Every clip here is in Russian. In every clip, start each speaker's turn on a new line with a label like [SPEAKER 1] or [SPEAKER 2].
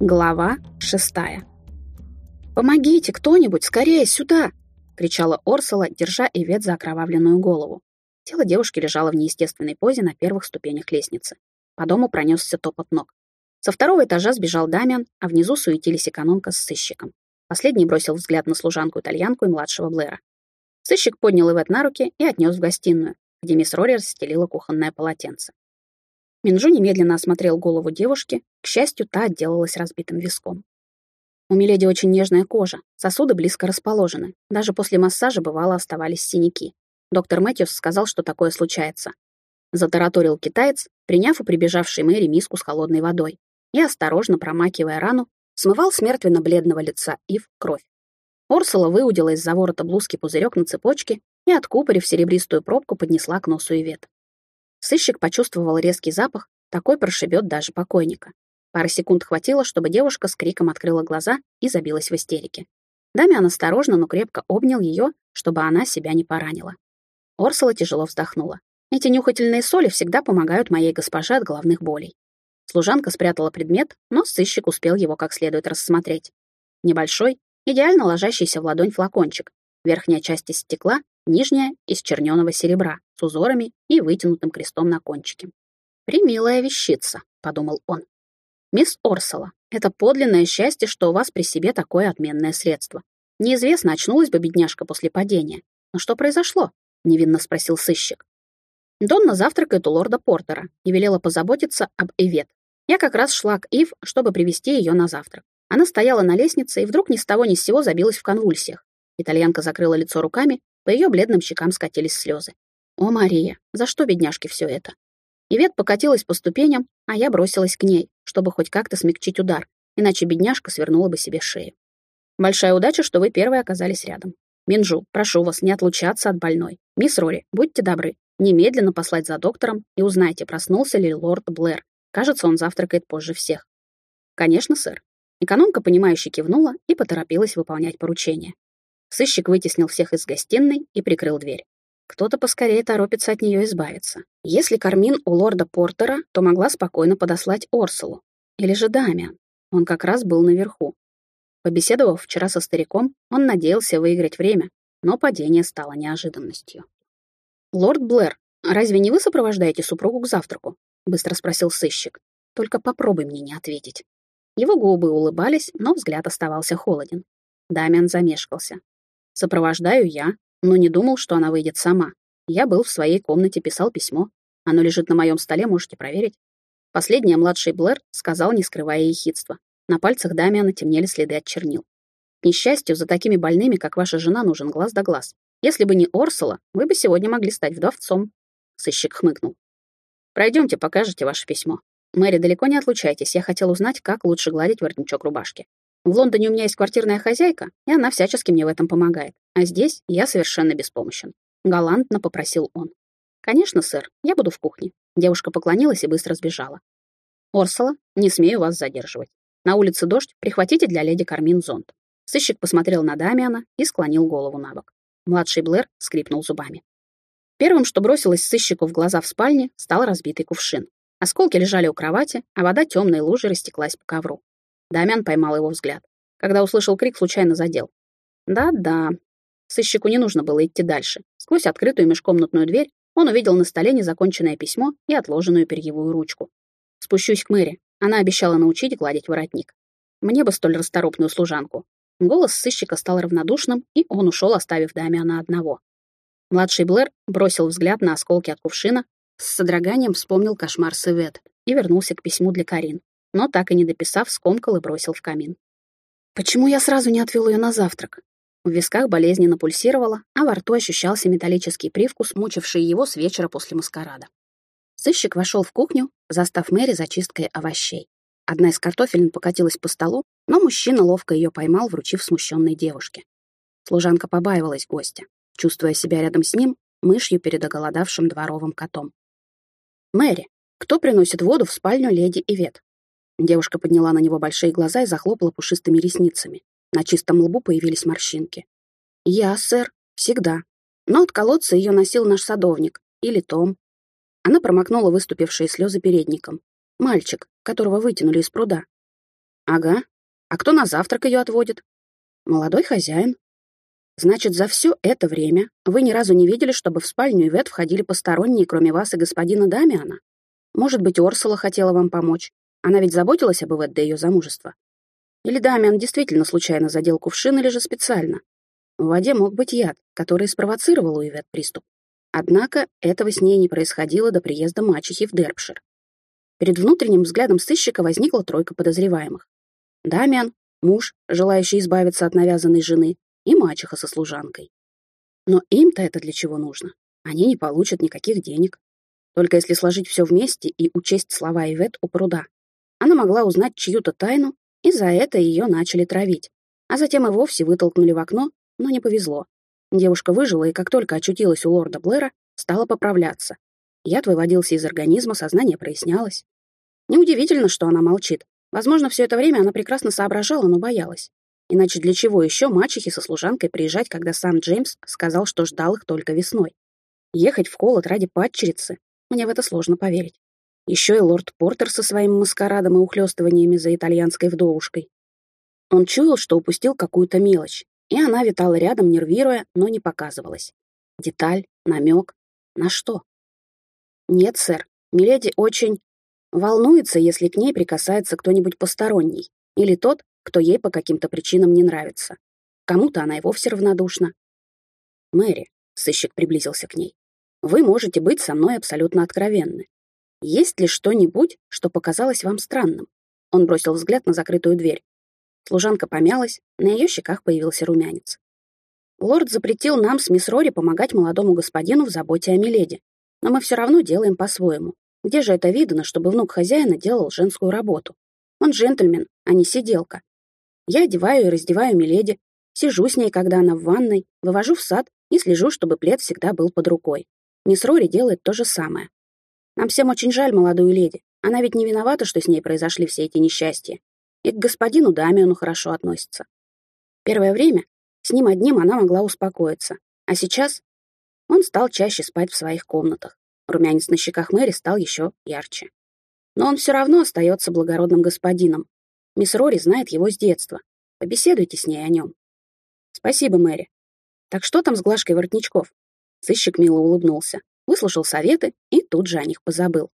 [SPEAKER 1] Глава шестая. «Помогите кто-нибудь, скорее сюда!» — кричала Орсола, держа Ивет за окровавленную голову. Тело девушки лежало в неестественной позе на первых ступенях лестницы. По дому пронесся топот ног. Со второго этажа сбежал Дамиан, а внизу суетились экономка с сыщиком. Последний бросил взгляд на служанку-итальянку и младшего Блэра. Сыщик поднял Ивет на руки и отнес в гостиную, где мисс Рори расстелила кухонное полотенце. Минжу немедленно осмотрел голову девушки, к счастью, та отделалась разбитым виском. У Миледи очень нежная кожа, сосуды близко расположены. Даже после массажа, бывало, оставались синяки. Доктор Мэтьюс сказал, что такое случается. Затараторил китаец, приняв у прибежавшей Мэри миску с холодной водой, и, осторожно промакивая рану, смывал с мертвенно-бледного лица Ив кровь. Орсула выудила из-за ворота блузки пузырек на цепочке и, откупорив серебристую пробку, поднесла к носу Ивет. Сыщик почувствовал резкий запах, такой прошибет даже покойника. Пары секунд хватило, чтобы девушка с криком открыла глаза и забилась в истерике. Дамиан осторожно, но крепко обнял ее, чтобы она себя не поранила. Орсула тяжело вздохнула. Эти нюхательные соли всегда помогают моей госпоже от головных болей. Служанка спрятала предмет, но сыщик успел его как следует рассмотреть. Небольшой, идеально ложащийся в ладонь флакончик, верхняя часть из стекла, нижняя — из черненого серебра, с узорами и вытянутым крестом на кончике. «Примилая вещица», — подумал он. «Мисс Орсола, это подлинное счастье, что у вас при себе такое отменное средство. Неизвестно, очнулась бы бедняжка после падения. Но что произошло?» — невинно спросил сыщик. Донна завтракает у лорда Портера и велела позаботиться об Эвет. Я как раз шла к Ив, чтобы привести ее на завтрак. Она стояла на лестнице и вдруг ни с того ни с сего забилась в конвульсиях. Итальянка закрыла лицо руками, по ее бледным щекам скатились слезы. О, Мария, за что бедняжке все это? Ивет покатилась по ступеням, а я бросилась к ней, чтобы хоть как-то смягчить удар, иначе бедняжка свернула бы себе шею. Большая удача, что вы первые оказались рядом. Минжу, прошу вас не отлучаться от больной. Мисс Рори, будьте добры, немедленно послать за доктором и узнайте, проснулся ли лорд Блэр. Кажется, он завтракает позже всех. Конечно, сэр. Экономка, понимающе кивнула и поторопилась выполнять поручение. Сыщик вытеснил всех из гостиной и прикрыл дверь. Кто-то поскорее торопится от нее избавиться. Если Кармин у лорда Портера, то могла спокойно подослать Орсулу. Или же Дамиан. Он как раз был наверху. Побеседовав вчера со стариком, он надеялся выиграть время, но падение стало неожиданностью. «Лорд Блэр, разве не вы сопровождаете супругу к завтраку?» — быстро спросил сыщик. «Только попробуй мне не ответить». Его губы улыбались, но взгляд оставался холоден. Дамиан замешкался. Сопровождаю я, но не думал, что она выйдет сама. Я был в своей комнате, писал письмо. Оно лежит на моем столе, можете проверить. Последняя младший Блэр сказал, не скрывая ехидства. На пальцах Дамиана темнели следы от чернил. К несчастью, за такими больными, как ваша жена, нужен глаз да глаз. Если бы не Орсула, вы бы сегодня могли стать вдовцом. Сыщик хмыкнул. Пройдемте, покажете ваше письмо. Мэри, далеко не отлучайтесь, я хотел узнать, как лучше гладить воротничок рубашки. В Лондоне у меня есть квартирная хозяйка, и она всячески мне в этом помогает. А здесь я совершенно беспомощен. Галантно попросил он. «Конечно, сэр, я буду в кухне». Девушка поклонилась и быстро сбежала. «Орсола, не смею вас задерживать. На улице дождь, прихватите для леди Кармин зонт». Сыщик посмотрел на Дамиана и склонил голову на бок. Младший Блэр скрипнул зубами. Первым, что бросилось сыщику в глаза в спальне, стал разбитый кувшин. Осколки лежали у кровати, а вода темной лужей растеклась по ковру. Дамян поймал его взгляд. Когда услышал крик, случайно задел. Да-да. Сыщику не нужно было идти дальше. Сквозь открытую межкомнатную дверь он увидел на столе незаконченное письмо и отложенную перьевую ручку. «Спущусь к Мэри. Она обещала научить гладить воротник. Мне бы столь расторопную служанку». Голос сыщика стал равнодушным, и он ушел, оставив Дамиана одного. Младший Блэр бросил взгляд на осколки от кувшина, с содроганием вспомнил кошмар Севет и вернулся к письму для Карин но так и не дописав, скомкал и бросил в камин. Почему я сразу не отвел ее на завтрак? В висках болезненно пульсировало, а во рту ощущался металлический привкус, мучивший его с вечера после маскарада. Сыщик вошел в кухню, застав Мэри зачисткой овощей. Одна из картофелин покатилась по столу, но мужчина ловко ее поймал, вручив смущенной девушке. Служанка побаивалась гостя, чувствуя себя рядом с ним, мышью перед оголодавшим дворовым котом. «Мэри, кто приносит воду в спальню леди Ивет?» Девушка подняла на него большие глаза и захлопала пушистыми ресницами. На чистом лбу появились морщинки. «Я, сэр, всегда. Но от колодца ее носил наш садовник. Или Том». Она промокнула выступившие слезы передником. «Мальчик, которого вытянули из пруда». Ага. А кто на завтрак ее отводит? Молодой хозяин. Значит, за все это время вы ни разу не видели, чтобы в спальню Ивет входили посторонние, кроме вас и господина Дамиана? Может быть, Орсула хотела вам помочь? Она ведь заботилась об Ивет до ее замужества. Или Дамиан действительно случайно задел кувшин, или же специально? В воде мог быть яд, который спровоцировал у Ивет приступ. Однако этого с ней не происходило до приезда мачехи в Дерпшир. Перед внутренним взглядом сыщика возникла тройка подозреваемых. Дамиан, муж, желающий избавиться от навязанной жены, и мачеха со служанкой. Но им-то это для чего нужно? Они не получат никаких денег. Только если сложить все вместе и учесть слова Ивет у пруда. Она могла узнать чью-то тайну, и за это ее начали травить. А затем и вовсе вытолкнули в окно, но не повезло. Девушка выжила и как только очутилась у лорда Блэра, стала поправляться. Яд выводился из организма, сознание прояснялось. Неудивительно, что она молчит. Возможно, все это время она прекрасно соображала, но боялась. Иначе для чего еще мачехе со служанкой приезжать, когда сам Джеймс сказал, что ждал их только весной? Ехать в холод ради падчерицы? Мне в это сложно поверить. Еще и лорд Портер со своим маскарадом и ухлёстываниями за итальянской вдовушкой. Он чуял, что упустил какую-то мелочь, и она витала рядом, нервируя, но не показывалась. Деталь, намек. На что? Нет, сэр, Миледи очень волнуется, если к ней прикасается кто-нибудь посторонний, или тот, кто ей по каким-то причинам не нравится. Кому-то она и вовсе равнодушна. «Мэри», — сыщик приблизился к ней, — «вы можете быть со мной абсолютно откровенны. Есть ли что-нибудь, что показалось вам странным?» Он бросил взгляд на закрытую дверь. Служанка помялась, на ее щеках появился румянец. Лорд запретил нам с мисс Рори помогать молодому господину в заботе о Миледи, но мы все равно делаем по-своему. Где же это видно, чтобы внук хозяина делал женскую работу? Он джентльмен, а не сиделка. Я одеваю и раздеваю Миледи, сижу с ней, когда она в ванной, вывожу в сад и слежу, чтобы плед всегда был под рукой. Мисс Рори делает то же самое. Нам всем очень жаль молодую леди. Она ведь не виновата, что с ней произошли все эти несчастья. И к господину Дамиану хорошо относится. Первое время с ним одним она могла успокоиться. А сейчас он стал чаще спать в своих комнатах. Румянец на щеках Мэри стал еще ярче. Но он все равно остается благородным господином. Мисс Рори знает его с детства. Побеседуйте с ней о нем. Спасибо, Мэри. Так что там с глажкой воротничков? Сыщик мило улыбнулся, выслушал советы и тут же о них позабыл.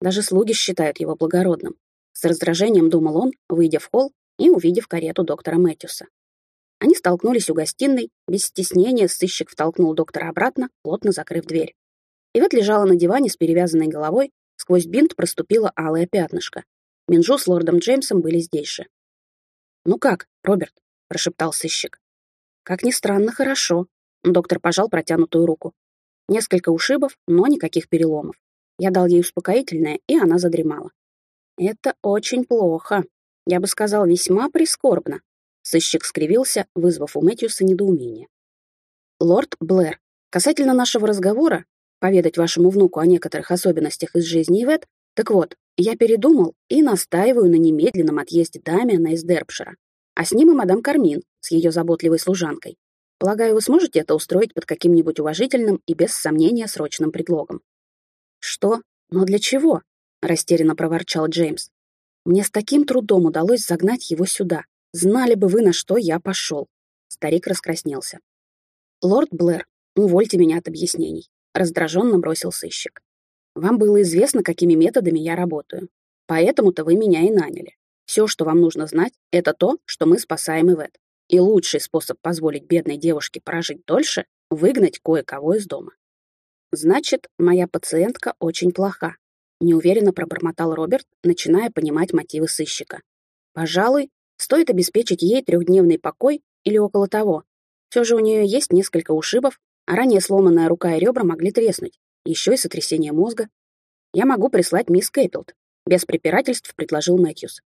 [SPEAKER 1] Даже слуги считают его благородным. С раздражением думал он, выйдя в холл и увидев карету доктора Мэтьюса. Они столкнулись у гостиной, без стеснения сыщик втолкнул доктора обратно, плотно закрыв дверь. Ивет лежала на диване с перевязанной головой, сквозь бинт проступило алое пятнышко. Минжу с лордом Джеймсом были здесь же. «Ну как, Роберт?» — прошептал сыщик. «Как ни странно, хорошо». Доктор пожал протянутую руку. Несколько ушибов, но никаких переломов. Я дал ей успокоительное, и она задремала. «Это очень плохо. Я бы сказал, весьма прискорбно». Сыщик скривился, вызвав у Мэтьюса недоумение. «Лорд Блэр, касательно нашего разговора, поведать вашему внуку о некоторых особенностях из жизни Ивет, так вот, я передумал и настаиваю на немедленном отъезде Дамиана из Дерпшира, а с ним и мадам Кармин с ее заботливой служанкой. Полагаю, вы сможете это устроить под каким-нибудь уважительным и без сомнения срочным предлогом. Что? Но для чего? растерянно проворчал Джеймс. Мне с таким трудом удалось загнать его сюда. Знали бы вы, на что я пошел. Старик раскраснелся. Лорд Блэр, увольте меня от объяснений, раздраженно бросил сыщик. Вам было известно, какими методами я работаю. Поэтому-то вы меня и наняли. Все, что вам нужно знать, это то, что мы спасаем Ивет. И лучший способ позволить бедной девушке прожить дольше — выгнать кое-кого из дома. Значит, моя пациентка очень плоха, неуверенно пробормотал Роберт, начиная понимать мотивы сыщика. Пожалуй, стоит обеспечить ей трехдневный покой или около того. Все же у нее есть несколько ушибов, а ранее сломанная рука и ребра могли треснуть, еще и сотрясение мозга. Я могу прислать мисс Кейпилд. Без препирательств предложил Мэтьюс.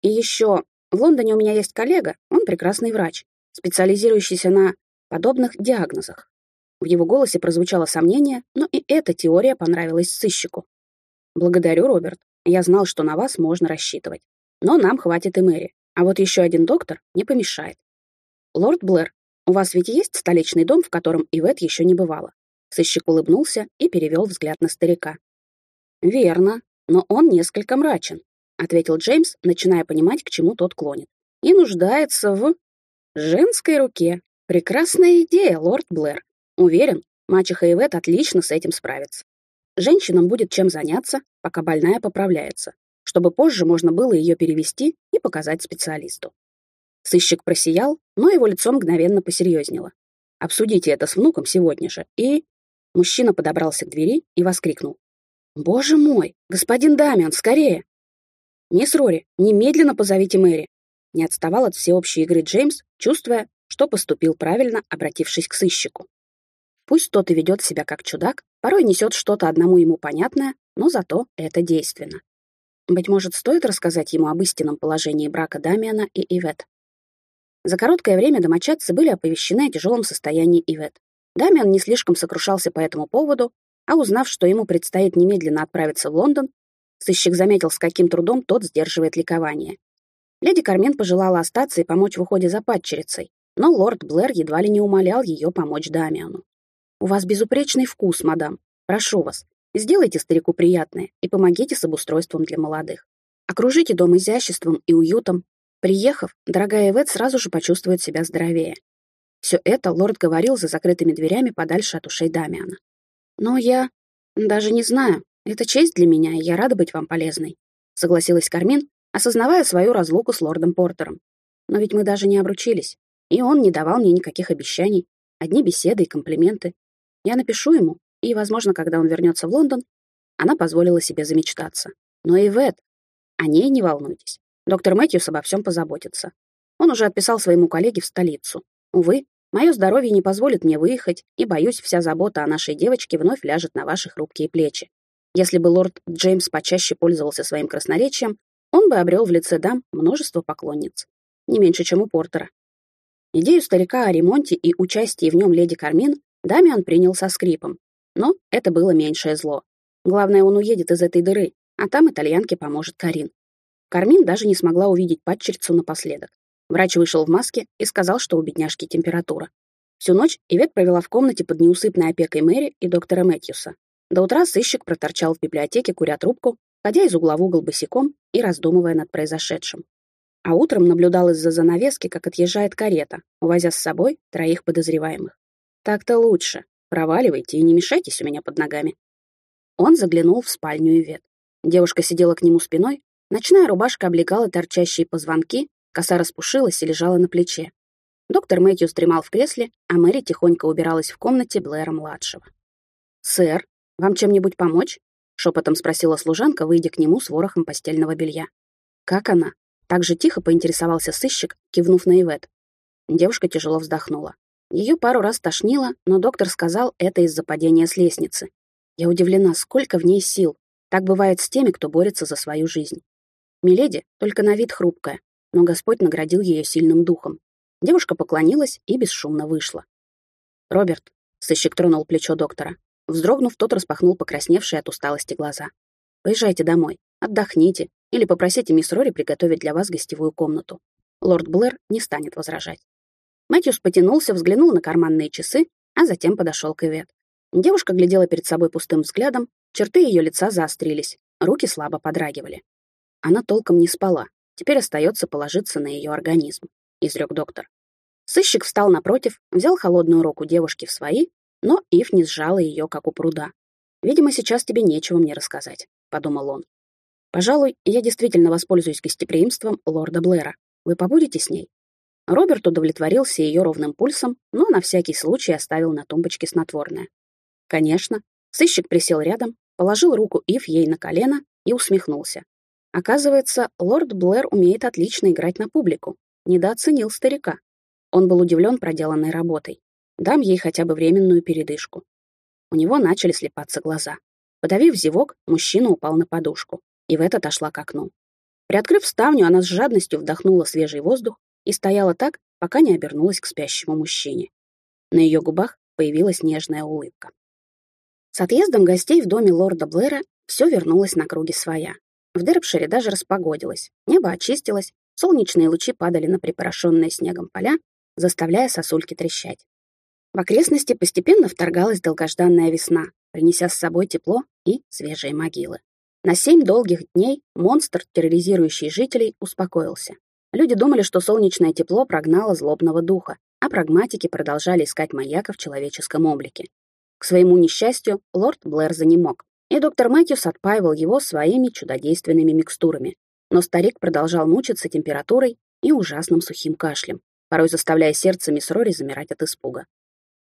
[SPEAKER 1] И еще, в Лондоне у меня есть коллега, он прекрасный врач, специализирующийся на подобных диагнозах. В его голосе прозвучало сомнение, но и эта теория понравилась сыщику. «Благодарю, Роберт. Я знал, что на вас можно рассчитывать. Но нам хватит и Мэри. А вот еще один доктор не помешает. Лорд Блэр, у вас ведь есть столичный дом, в котором Ивет еще не бывала?» Сыщик улыбнулся и перевел взгляд на старика. «Верно, но он несколько мрачен. ответил Джеймс, начиная понимать, к чему тот клонит. И нуждается в женской руке. Прекрасная идея, лорд Блэр. Уверен, мачеха Ивет отлично с этим справится. Женщинам будет чем заняться, пока больная поправляется, чтобы позже можно было ее перевести и показать специалисту. Сыщик просиял, но его лицо мгновенно посерьезнело. «Обсудите это с внуком сегодня же». И... Мужчина подобрался к двери и воскликнул. «Боже мой! Господин Дамиан, скорее!» «Мисс Рори, немедленно позовите Мэри!» Не отставал от всеобщей игры Джеймс, чувствуя, что поступил правильно, обратившись к сыщику. Пусть тот и ведет себя как чудак, порой несет что-то одному ему понятное, но зато это действенно. Быть может, стоит рассказать ему об истинном положении брака Дамиана и Ивет. За короткое время домочадцы были оповещены о тяжелом состоянии Ивет. Дамиан не слишком сокрушался по этому поводу, а узнав, что ему предстоит немедленно отправиться в Лондон, сыщик заметил, с каким трудом тот сдерживает ликование. Леди Кармен пожелала остаться и помочь в уходе за падчерицей, но лорд Блэр едва ли не умолял ее помочь Дамиану. «У вас безупречный вкус, мадам. Прошу вас, сделайте старику приятное и помогите с обустройством для молодых. Окружите дом изяществом и уютом, Приехав, дорогая Эвет сразу же почувствует себя здоровее. Все это лорд говорил за закрытыми дверями подальше от ушей Дамиана. «Но я даже не знаю. Это честь для меня, и я рада быть вам полезной», — согласилась Кармин, осознавая свою разлуку с лордом Портером. «Но ведь мы даже не обручились, и он не давал мне никаких обещаний, одни беседы и комплименты. Я напишу ему, и, возможно, когда он вернется в Лондон, она позволила себе замечтаться. Но Ивет, о ней не волнуйтесь. Доктор Мэтьюс обо всем позаботится. Он уже отписал своему коллеге в столицу. Увы, мое здоровье не позволит мне выехать, и, боюсь, вся забота о нашей девочке вновь ляжет на ваши хрупкие плечи. Если бы лорд Джеймс почаще пользовался своим красноречием, он бы обрел в лице дам множество поклонниц. Не меньше, чем у Портера. Идею старика о ремонте и участии в нем леди Кармин Дамиан принял со скрипом. Но это было меньшее зло. Главное, он уедет из этой дыры, а там итальянке поможет Карин. Кармин даже не смогла увидеть падчерицу напоследок. Врач вышел в маске и сказал, что у бедняжки температура. Всю ночь Ивет провела в комнате под неусыпной опекой Мэри и доктора Мэтьюса. До утра сыщик проторчал в библиотеке, куря трубку, ходя из угла в угол босиком и раздумывая над произошедшим. А утром наблюдал из-за занавески, как отъезжает карета, увозя с собой троих подозреваемых. «Так-то лучше. Проваливайте и не мешайтесь у меня под ногами». Он заглянул в спальню Ивет. Девушка сидела к нему спиной, Ночная рубашка облегала торчащие позвонки, коса распушилась и лежала на плече. Доктор Мэтьюс дремал в кресле, а Мэри тихонько убиралась в комнате Блэра-младшего. «Сэр, вам чем-нибудь помочь?» — шепотом спросила служанка, выйдя к нему с ворохом постельного белья. «Как она?» — так же тихо поинтересовался сыщик, кивнув на Ивет. Девушка тяжело вздохнула. Ее пару раз тошнило, но доктор сказал, это из-за падения с лестницы. Я удивлена, сколько в ней сил. Так бывает с теми, кто борется за свою жизнь. Миледи только на вид хрупкая, но Господь наградил ее сильным духом. Девушка поклонилась и бесшумно вышла. «Роберт», — сыщик тронул плечо доктора. Вздрогнув, тот распахнул покрасневшие от усталости глаза. «Поезжайте домой, отдохните или попросите мисс Рори приготовить для вас гостевую комнату. Лорд Блэр не станет возражать». Мэтьюс потянулся, взглянул на карманные часы, а затем подошел к Ивет. Девушка глядела перед собой пустым взглядом, черты ее лица заострились, руки слабо подрагивали. Она толком не спала. Теперь остается положиться на ее организм, изрек доктор. Сыщик встал напротив, взял холодную руку девушки в свои, но Ив не сжала ее, как у пруда. «Видимо, сейчас тебе нечего мне рассказать», — подумал он. «Пожалуй, я действительно воспользуюсь гостеприимством лорда Блэра. Вы побудете с ней?» Роберт удовлетворился ее ровным пульсом, но на всякий случай оставил на тумбочке снотворное. «Конечно». Сыщик присел рядом, положил руку Ив ей на колено и усмехнулся. Оказывается, лорд Блэр умеет отлично играть на публику. Недооценил старика. Он был удивлен проделанной работой. Дам ей хотя бы временную передышку. У него начали слепаться глаза. Подавив зевок, мужчина упал на подушку. И в это отошла к окну. Приоткрыв ставню, она с жадностью вдохнула свежий воздух и стояла так, пока не обернулась к спящему мужчине. На ее губах появилась нежная улыбка. С отъездом гостей в доме лорда Блэра все вернулось на круги своя. В Дербшире даже распогодилось, небо очистилось, солнечные лучи падали на припорошенные снегом поля, заставляя сосульки трещать. В окрестности постепенно вторгалась долгожданная весна, принеся с собой тепло и свежие могилы. На семь долгих дней монстр, терроризирующий жителей, успокоился. Люди думали, что солнечное тепло прогнало злобного духа, а прагматики продолжали искать маньяка в человеческом облике. К своему несчастью, лорд Блэр занемог, и доктор Мэтьюс отпаивал его своими чудодейственными микстурами. Но старик продолжал мучиться температурой и ужасным сухим кашлем, порой заставляя сердце мисс Рори замирать от испуга.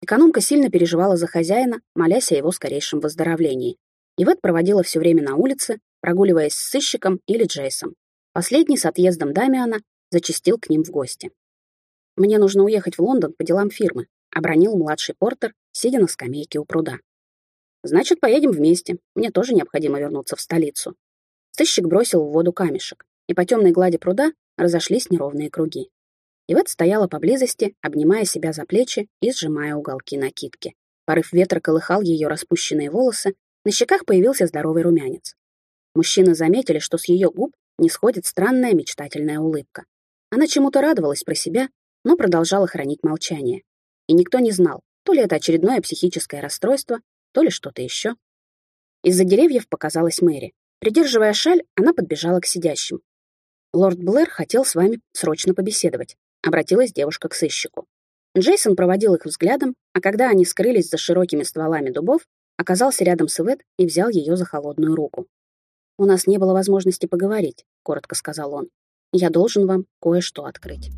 [SPEAKER 1] Экономка сильно переживала за хозяина, молясь о его скорейшем выздоровлении, Ивет проводила все время на улице, прогуливаясь с сыщиком или Джейсом. Последний с отъездом Дамиана зачастил к ним в гости. «Мне нужно уехать в Лондон по делам фирмы», — обронил младший Портер, сидя на скамейке у пруда. «Значит, поедем вместе. Мне тоже необходимо вернуться в столицу». Сыщик бросил в воду камешек, и по темной глади пруда разошлись неровные круги. Ивет стояла поблизости, обнимая себя за плечи и сжимая уголки накидки. Порыв ветра колыхал ее распущенные волосы, на щеках появился здоровый румянец. Мужчины заметили, что с ее губ не сходит странная мечтательная улыбка. Она чему-то радовалась про себя, но продолжала хранить молчание. И никто не знал, то ли это очередное психическое расстройство, то ли что-то еще. Из-за деревьев показалась Мэри. Придерживая шаль, она подбежала к сидящим. «Лорд Блэр хотел с вами срочно побеседовать», — обратилась девушка к сыщику. Джейсон проводил их взглядом, а когда они скрылись за широкими стволами дубов, оказался рядом с Ивет и взял ее за холодную руку. «У нас не было возможности поговорить», — коротко сказал он. «Я должен вам кое-что открыть».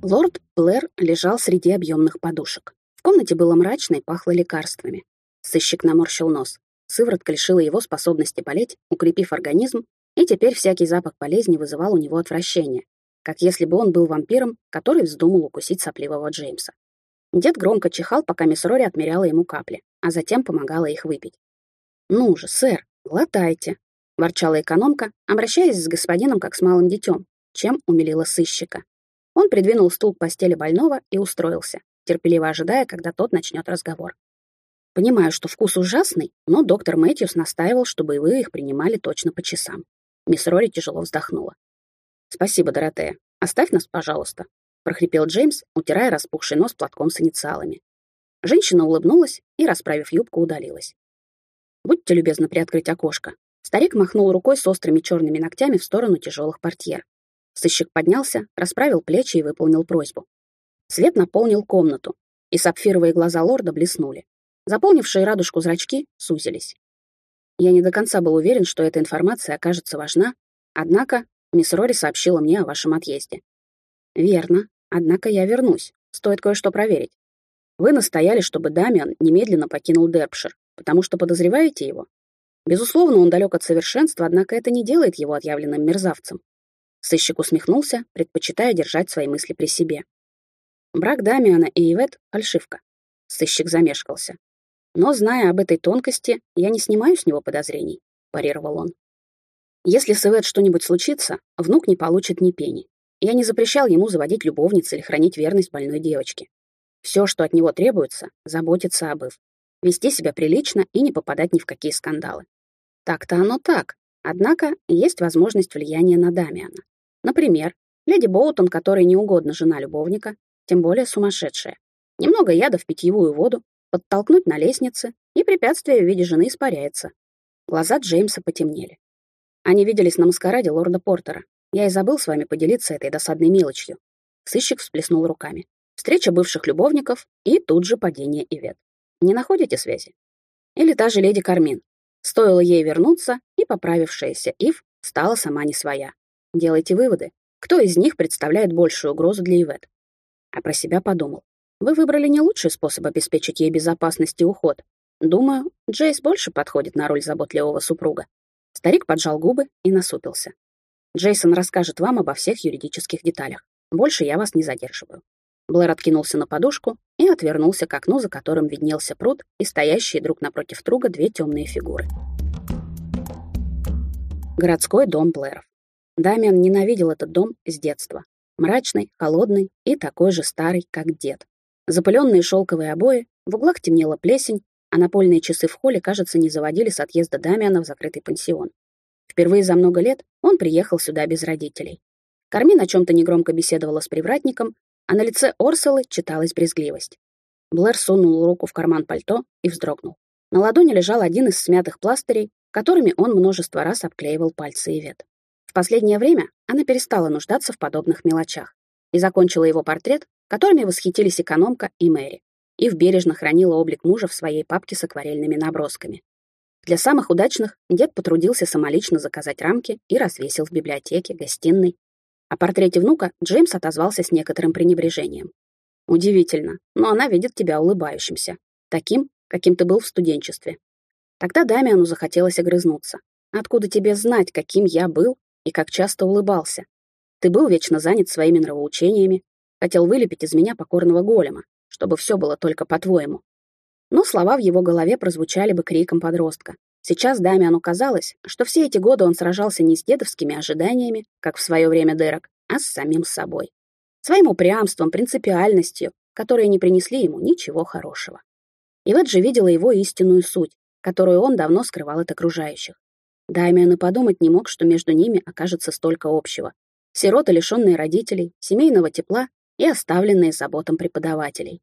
[SPEAKER 1] Лорд Блэр лежал среди объемных подушек. В комнате было мрачно и пахло лекарствами. Сыщик наморщил нос. Сыворотка лишила его способности болеть, укрепив организм, и теперь всякий запах болезни вызывал у него отвращение, как если бы он был вампиром, который вздумал укусить сопливого Джеймса. Дед громко чихал, пока мисс Рори отмеряла ему капли, а затем помогала их выпить. «Ну же, сэр, глотайте», — ворчала экономка, обращаясь с господином как с малым детем, чем умилила сыщика. Он придвинул стул к постели больного и устроился, терпеливо ожидая, когда тот начнет разговор. Понимаю, что вкус ужасный, но доктор Мэтьюс настаивал, чтобы вы их принимали точно по часам. Мисс Рори тяжело вздохнула. «Спасибо, Доротея. Оставь нас, пожалуйста прохрипел Джеймс, утирая распухший нос платком с инициалами. Женщина улыбнулась и, расправив юбку, удалилась. «Будьте любезны приоткрыть окошко». Старик махнул рукой с острыми черными ногтями в сторону тяжелых портьер. Сыщик поднялся, расправил плечи и выполнил просьбу. Свет наполнил комнату, и сапфировые глаза лорда блеснули. Заполнившие радужку зрачки сузились. Я не до конца был уверен, что эта информация окажется важна, однако мисс Рори сообщила мне о вашем отъезде. Верно, Однако я вернусь. Стоит кое-что проверить. Вы настояли, чтобы Дамиан немедленно покинул Дерпшир, потому что подозреваете его? Безусловно, он далек от совершенства, однако это не делает его отъявленным мерзавцем. Сыщик усмехнулся, предпочитая держать свои мысли при себе. Брак Дамиана и Ивет — фальшивка. Сыщик замешкался. Но, зная об этой тонкости, я не снимаю с него подозрений, — парировал он. Если с Ивет что-нибудь случится, внук не получит ни пени. Я не запрещал ему заводить любовниц или хранить верность больной девочке. Все, что от него требуется, заботиться об Ив. Вести себя прилично и не попадать ни в какие скандалы. Так-то оно так. Однако есть возможность влияния на Дамиана. Например, леди Боутон, которой не угодно жена любовника, тем более сумасшедшая. Немного яда в питьевую воду, подтолкнуть на лестнице, и препятствие в виде жены испаряется. Глаза Джеймса потемнели. Они виделись на маскараде лорда Портера, я и забыл с вами поделиться этой досадной мелочью. Сыщик всплеснул руками. Встреча бывших любовников и тут же падение Ивет. Не находите связи? Или та же леди Кармин. Стоило ей вернуться, и поправившаяся Ив стала сама не своя. Делайте выводы. Кто из них представляет большую угрозу для Ивет? А про себя подумал. Вы выбрали не лучший способ обеспечить ей безопасность и уход. Думаю, Джейс больше подходит на роль заботливого супруга. Старик поджал губы и насупился. Джейсон расскажет вам обо всех юридических деталях. Больше я вас не задерживаю». Блэр откинулся на подушку и отвернулся к окну, за которым виднелся пруд и стоящие друг напротив друга две темные фигуры. Городской дом Блэров. Дамиан ненавидел этот дом с детства. Мрачный, холодный и такой же старый, как дед. Запыленные шелковые обои, в углах темнела плесень, а напольные часы в холле, кажется, не заводили с отъезда Дамиана в закрытый пансион. Впервые за много лет он приехал сюда без родителей. Кармин о чем-то негромко беседовала с привратником, а на лице Орселы читалась брезгливость. Блэр сунул руку в карман пальто и вздрогнул. На ладони лежал один из смятых пластырей, которыми он множество раз обклеивал пальцы Ивет. В последнее время она перестала нуждаться в подобных мелочах и закончила его портрет, которыми восхитились экономка и Мэри, и в бережно хранила облик мужа в своей папке с акварельными набросками. Для самых удачных дед потрудился самолично заказать рамки и развесил в библиотеке, гостиной. О портрете внука Джеймс отозвался с некоторым пренебрежением. «Удивительно, но она видит тебя улыбающимся, таким, каким ты был в студенчестве». Тогда Дамиану захотелось огрызнуться. «Откуда тебе знать, каким я был и как часто улыбался? Ты был вечно занят своими нравоучениями, хотел вылепить из меня покорного голема, чтобы все было только по-твоему. Но слова в его голове прозвучали бы криком подростка. Сейчас Дамиану казалось, что все эти годы он сражался не с дедовскими ожиданиями, как в свое время Дерек, а с самим собой. Своим упрямством, принципиальностью, которые не принесли ему ничего хорошего. И вот же видела его истинную суть, которую он давно скрывал от окружающих. Дамиан и подумать не мог, что между ними окажется столько общего. Сироты, лишенные родителей, семейного тепла и оставленные заботам преподавателей.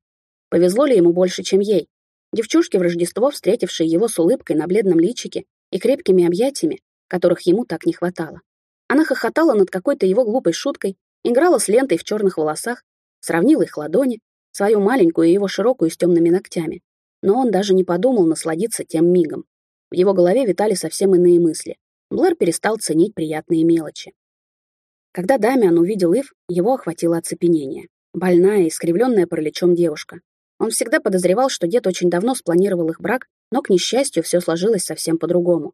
[SPEAKER 1] Повезло ли ему больше, чем ей, Девчушки в Рождество, встретившие его с улыбкой на бледном личике и крепкими объятиями, которых ему так не хватало. Она хохотала над какой-то его глупой шуткой, играла с лентой в черных волосах, сравнила их ладони, свою маленькую и его широкую с темными ногтями. Но он даже не подумал насладиться тем мигом. В его голове витали совсем иные мысли. Блэр перестал ценить приятные мелочи. Когда Дамиан увидел Ив, его охватило оцепенение. Больная, искривленная параличом девушка. Он всегда подозревал, что дед очень давно спланировал их брак, но, к несчастью, все сложилось совсем по-другому.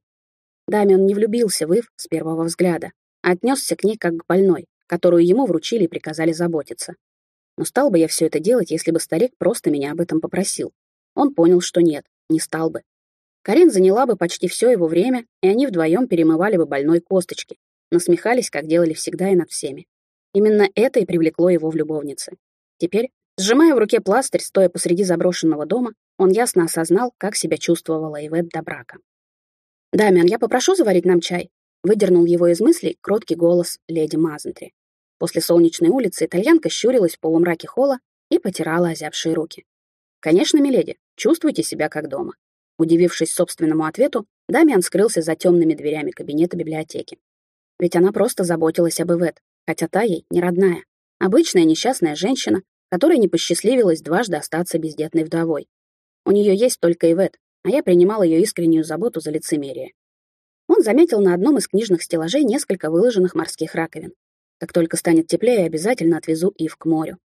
[SPEAKER 1] Дамиан не влюбился в Ив с первого взгляда, а отнесся к ней как к больной, которую ему вручили и приказали заботиться. Но стал бы я все это делать, если бы старик просто меня об этом попросил. Он понял, что нет, не стал бы. Карин заняла бы почти все его время, и они вдвоем перемывали бы больной косточки, насмехались, как делали всегда и над всеми. Именно это и привлекло его в любовнице. Теперь Сжимая в руке пластырь, стоя посреди заброшенного дома, он ясно осознал, как себя чувствовала Ивет до брака. «Дамиан, я попрошу заварить нам чай?» Выдернул его из мыслей кроткий голос леди Мазентри. После солнечной улицы итальянка щурилась в полумраке холла и потирала озябшие руки. «Конечно, миледи, чувствуйте себя как дома». Удивившись собственному ответу, Дамиан скрылся за темными дверями кабинета библиотеки. Ведь она просто заботилась об Ивет, хотя та ей не родная. Обычная несчастная женщина, которой не посчастливилось дважды остаться бездетной вдовой. У нее есть только Ивет, а я принимал ее искреннюю заботу за лицемерие. Он заметил на одном из книжных стеллажей несколько выложенных морских раковин. Как только станет теплее, обязательно отвезу Ив к морю.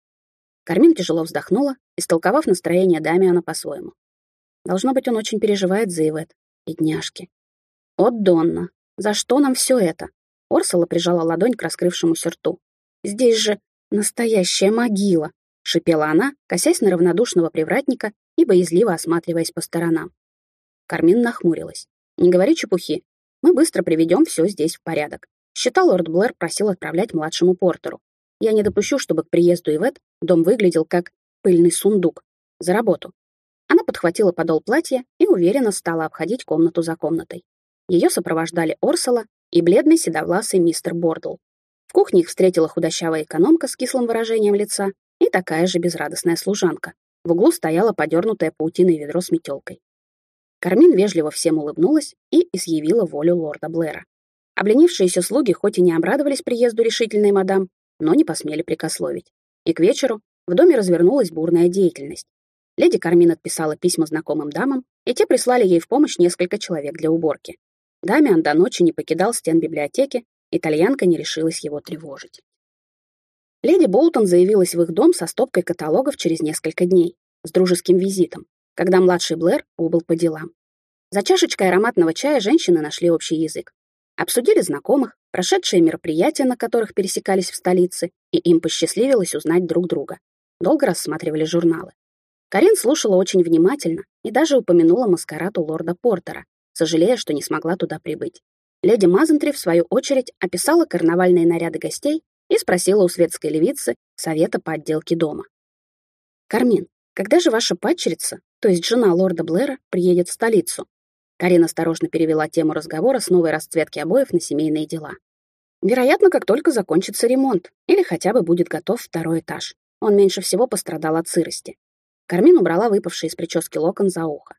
[SPEAKER 1] Кармин тяжело вздохнула, истолковав настроение Дамиана по-своему. Должно быть, он очень переживает за Ивет. Бедняжки. От Донна, за что нам все это? Орсола прижала ладонь к раскрывшемуся рту. Здесь же настоящая могила шипела она, косясь на равнодушного привратника и боязливо осматриваясь по сторонам. Кармин нахмурилась. «Не говори чепухи. Мы быстро приведем все здесь в порядок. Счета лорд Блэр просил отправлять младшему портеру. Я не допущу, чтобы к приезду Ивет дом выглядел как пыльный сундук. За работу». Она подхватила подол платья и уверенно стала обходить комнату за комнатой. Ее сопровождали Орсола и бледный седовласый мистер Бордл. В кухне их встретила худощавая экономка с кислым выражением лица и такая же безрадостная служанка. В углу стояла подернутая паутиной ведро с метелкой. Кармин вежливо всем улыбнулась и изъявила волю лорда Блэра. Обленившиеся слуги хоть и не обрадовались приезду решительной мадам, но не посмели прикословить. И к вечеру в доме развернулась бурная деятельность. Леди Кармин отписала письма знакомым дамам, и те прислали ей в помощь несколько человек для уборки. Дамиан до ночи не покидал стен библиотеки, итальянка не решилась его тревожить. Леди Болтон заявилась в их дом со стопкой каталогов через несколько дней, с дружеским визитом, когда младший Блэр убыл по делам. За чашечкой ароматного чая женщины нашли общий язык. Обсудили знакомых, прошедшие мероприятия, на которых пересекались в столице, и им посчастливилось узнать друг друга. Долго рассматривали журналы. Карин слушала очень внимательно и даже упомянула маскарад у лорда Портера, сожалея, что не смогла туда прибыть. Леди Мазентри, в свою очередь, описала карнавальные наряды гостей и спросила у светской левицы совета по отделке дома. «Кармин, когда же ваша падчерица, то есть жена лорда Блэра, приедет в столицу?» Карина осторожно перевела тему разговора с новой расцветки обоев на семейные дела. «Вероятно, как только закончится ремонт, или хотя бы будет готов второй этаж. Он меньше всего пострадал от сырости». Кармин убрала выпавший из прически локон за ухо.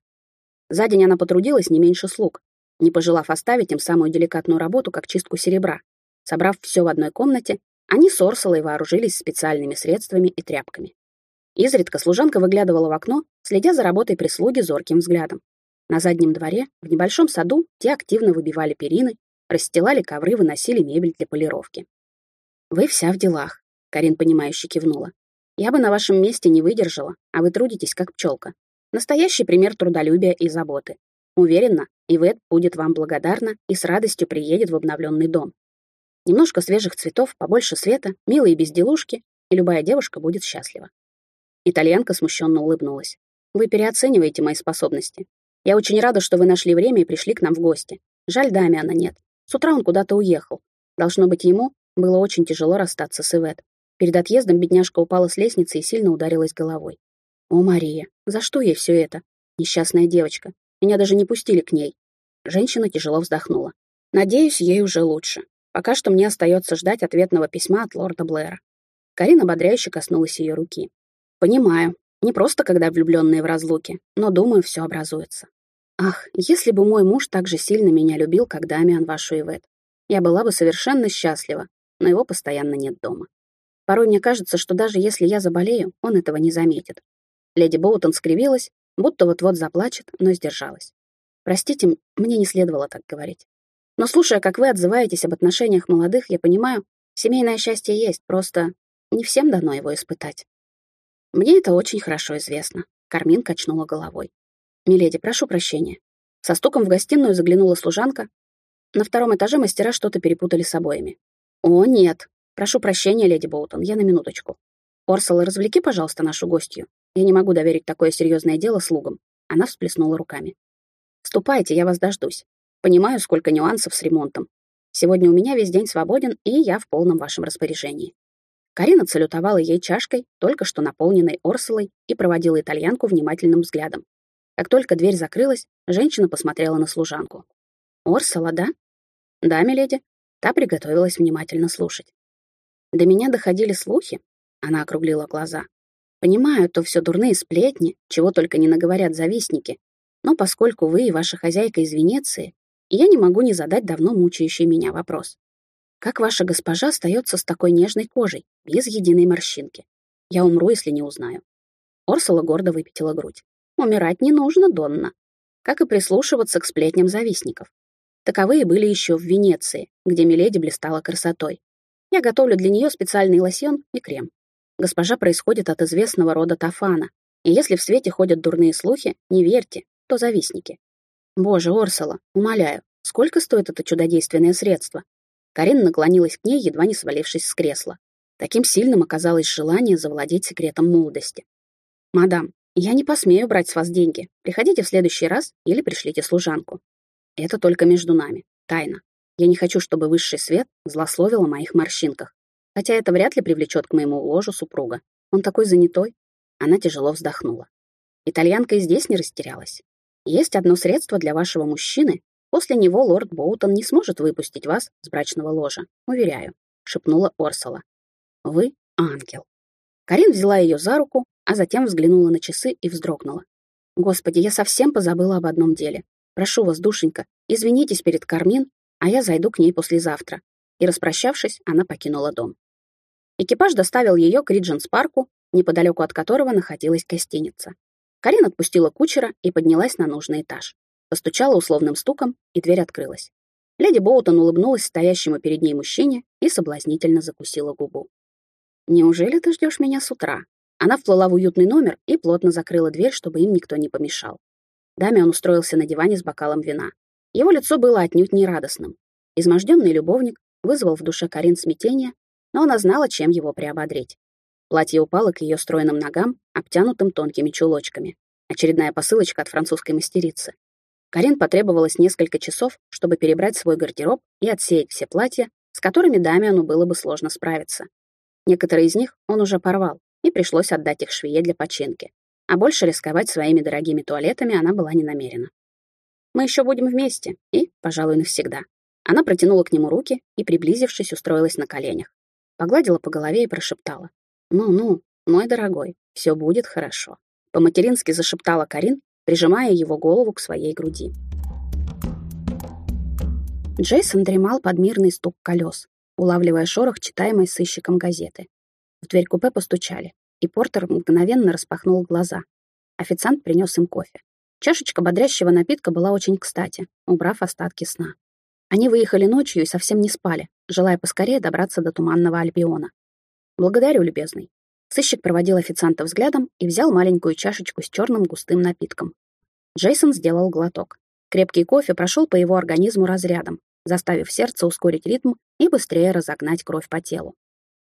[SPEAKER 1] За день она потрудилась не меньше слуг, не пожелав оставить им самую деликатную работу, как чистку серебра. Собрав все в одной комнате, они с Орсолой вооружились специальными средствами и тряпками. Изредка служанка выглядывала в окно, следя за работой прислуги зорким взглядом. На заднем дворе, в небольшом саду, те активно выбивали перины, расстилали ковры, выносили мебель для полировки. «Вы вся в делах», — Карин, понимающе кивнула. «Я бы на вашем месте не выдержала, а вы трудитесь как пчелка. Настоящий пример трудолюбия и заботы. Уверена, Ивет будет вам благодарна и с радостью приедет в обновленный дом. Немножко свежих цветов, побольше света, милые безделушки, и любая девушка будет счастлива. Итальянка смущенно улыбнулась. «Вы переоцениваете мои способности. Я очень рада, что вы нашли время и пришли к нам в гости. Жаль, Дамиана нет. С утра он куда-то уехал. Должно быть, ему было очень тяжело расстаться с Ивет. Перед отъездом бедняжка упала с лестницы и сильно ударилась головой. О, Мария, за что ей все это? Несчастная девочка. Меня даже не пустили к ней. Женщина тяжело вздохнула. Надеюсь, ей уже лучше. Пока что мне остается ждать ответного письма от лорда Блэра. Карина ободряюще коснулась ее руки. Понимаю. Не просто, когда влюбленные в разлуке, но, думаю, все образуется. Ах, если бы мой муж так же сильно меня любил, как Дамиан вашу Ивет. Я была бы совершенно счастлива, но его постоянно нет дома. Порой мне кажется, что даже если я заболею, он этого не заметит. Леди Боутон скривилась, будто вот-вот заплачет, но сдержалась. Простите, мне не следовало так говорить. Но слушая, как вы отзываетесь об отношениях молодых, я понимаю, семейное счастье есть, просто не всем дано его испытать. Мне это очень хорошо известно. Кармин качнула головой. Миледи, прошу прощения. Со стуком в гостиную заглянула служанка. На втором этаже мастера что-то перепутали с обоями. О, нет. Прошу прощения, леди Боутон, я на минуточку. Орсала, развлеки, пожалуйста, нашу гостью. Я не могу доверить такое серьезное дело слугам. Она всплеснула руками. Ступайте, я вас дождусь. Понимаю, сколько нюансов с ремонтом. Сегодня у меня весь день свободен, и я в полном вашем распоряжении. Карина салютовала ей чашкой, только что наполненной Орсолой, и проводила итальянку внимательным взглядом. Как только дверь закрылась, женщина посмотрела на служанку. «Орсола, да?» «Да, миледи». Та приготовилась внимательно слушать. До меня доходили слухи. Она округлила глаза. Понимаю, то все дурные сплетни, чего только не наговорят завистники. Но поскольку вы и ваша хозяйка из Венеции, я не могу не задать давно мучающий меня вопрос. Как ваша госпожа остается с такой нежной кожей, без единой морщинки? Я умру, если не узнаю. Орсула гордо выпятила грудь. Умирать не нужно, Донна. Как и прислушиваться к сплетням завистников. Таковые были еще в Венеции, где Миледи блистала красотой. Я готовлю для нее специальный лосьон и крем. Госпожа происходит от известного рода Тафана, и если в свете ходят дурные слухи, не верьте, то завистники. Боже, Орсола, умоляю, сколько стоит это чудодейственное средство? Карина наклонилась к ней, едва не свалившись с кресла. Таким сильным оказалось желание завладеть секретом молодости. «Мадам, я не посмею брать с вас деньги. Приходите в следующий раз или пришлите служанку. Это только между нами. Тайна. Я не хочу, чтобы высший свет злословил о моих морщинках. Хотя это вряд ли привлечет к моему ложу супруга. Он такой занятой». Она тяжело вздохнула. Итальянка и здесь не растерялась. Есть одно средство для вашего мужчины, После него лорд Боутон не сможет выпустить вас с брачного ложа, уверяю», — шепнула Орсола. «Вы ангел». Карин взяла ее за руку, а затем взглянула на часы и вздрогнула. «Господи, я совсем позабыла об одном деле. Прошу вас, душенька, извинитесь перед Кармин, а я зайду к ней послезавтра». И, распрощавшись, она покинула дом. Экипаж доставил ее к Ридженс-парку, неподалеку от которого находилась гостиница. Карин отпустила кучера и поднялась на нужный этаж. Постучала условным стуком, и дверь открылась. Леди Боутон улыбнулась стоящему перед ней мужчине и соблазнительно закусила губу. «Неужели ты ждешь меня с утра?» Она вплыла в уютный номер и плотно закрыла дверь, чтобы им никто не помешал. Дамиан устроился на диване с бокалом вина. Его лицо было отнюдь не радостным. Изможденный любовник вызвал в душе Карин смятение, но она знала, чем его приободрить. Платье упало к ее стройным ногам, обтянутым тонкими чулочками. Очередная посылочка от французской мастерицы. Карин потребовалось несколько часов, чтобы перебрать свой гардероб и отсеять все платья, с которыми Дамиану было бы сложно справиться. Некоторые из них он уже порвал, и пришлось отдать их швее для починки. А больше рисковать своими дорогими туалетами она была не намерена. «Мы еще будем вместе, и, пожалуй, навсегда». Она протянула к нему руки и, приблизившись, устроилась на коленях. Погладила по голове и прошептала. «Ну-ну, мой дорогой, все будет хорошо». По-матерински зашептала Карин прижимая его голову к своей груди. Джейсон дремал под мирный стук колес, улавливая шорох, читаемой сыщиком газеты. В дверь купе постучали, и Портер мгновенно распахнул глаза. Официант принес им кофе. Чашечка бодрящего напитка была очень кстати, убрав остатки сна. Они выехали ночью и совсем не спали, желая поскорее добраться до Туманного Альбиона. «Благодарю, любезный». Сыщик проводил официанта взглядом и взял маленькую чашечку с черным густым напитком. Джейсон сделал глоток. Крепкий кофе прошел по его организму разрядом, заставив сердце ускорить ритм и быстрее разогнать кровь по телу.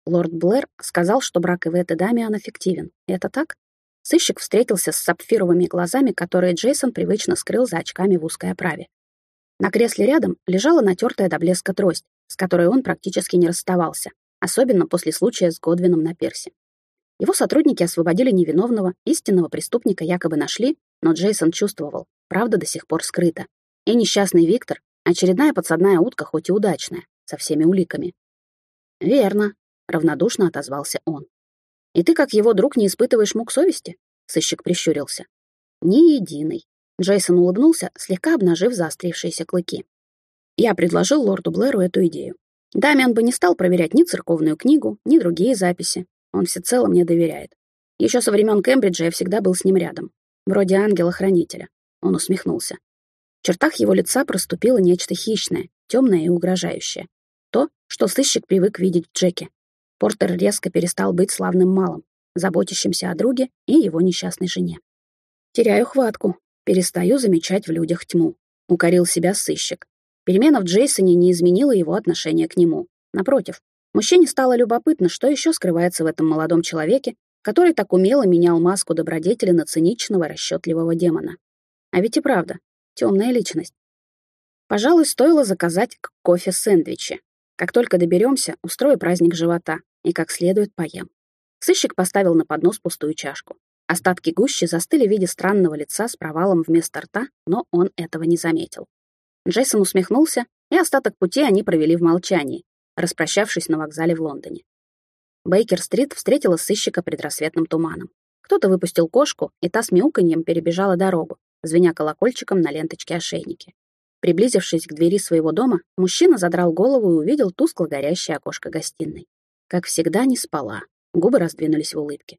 [SPEAKER 1] Лорд Блэр сказал, что брак Иветы Дамиан эффективен. Это так? Сыщик встретился с сапфировыми глазами, которые Джейсон привычно скрыл за очками в узкой оправе. На кресле рядом лежала натертая до блеска трость, с которой он практически не расставался, особенно после случая с Годвином на пирсе. Его сотрудники освободили невиновного, истинного преступника якобы нашли, но Джейсон чувствовал, правда до сих пор скрыта. И несчастный Виктор — очередная подсадная утка, хоть и удачная, со всеми уликами. «Верно», — равнодушно отозвался он. И ты, как его друг, не испытываешь мук совести?» Сыщик прищурился. «Ни единый». Джейсон улыбнулся, слегка обнажив заострившиеся клыки. Я предложил лорду Блэру эту идею. Дамиан бы не стал проверять ни церковную книгу, ни другие записи. Он всецело мне доверяет. Еще со времен Кембриджа я всегда был с ним рядом. Вроде ангела-хранителя. Он усмехнулся. В чертах его лица проступило нечто хищное, темное и угрожающее. То, что сыщик привык видеть в Джеке. Портер резко перестал быть славным малым, заботящимся о друге и его несчастной жене. Теряю хватку, перестаю замечать в людях тьму. Укорил себя сыщик. Перемена в Джейсоне не изменила его отношение к нему. Напротив, мужчине стало любопытно, что еще скрывается в этом молодом человеке, который так умело менял маску добродетели на циничного, расчетливого демона. А ведь и правда, темная личность. Пожалуй, стоило заказать к кофе сэндвичи. Как только доберемся, устрою праздник живота и как следует поем. Сыщик поставил на поднос пустую чашку. Остатки гущи застыли в виде странного лица с провалом вместо рта, но он этого не заметил. Джейсон усмехнулся, и остаток пути они провели в молчании, распрощавшись на вокзале в Лондоне. Бейкер-стрит встретила сыщика предрассветным туманом. Кто-то выпустил кошку, и та с мяуканьем перебежала дорогу, звеня колокольчиком на ленточке ошейники. Приблизившись к двери своего дома, мужчина задрал голову и увидел тускло горящее окошко гостиной. Как всегда, не спала. Губы раздвинулись в улыбке.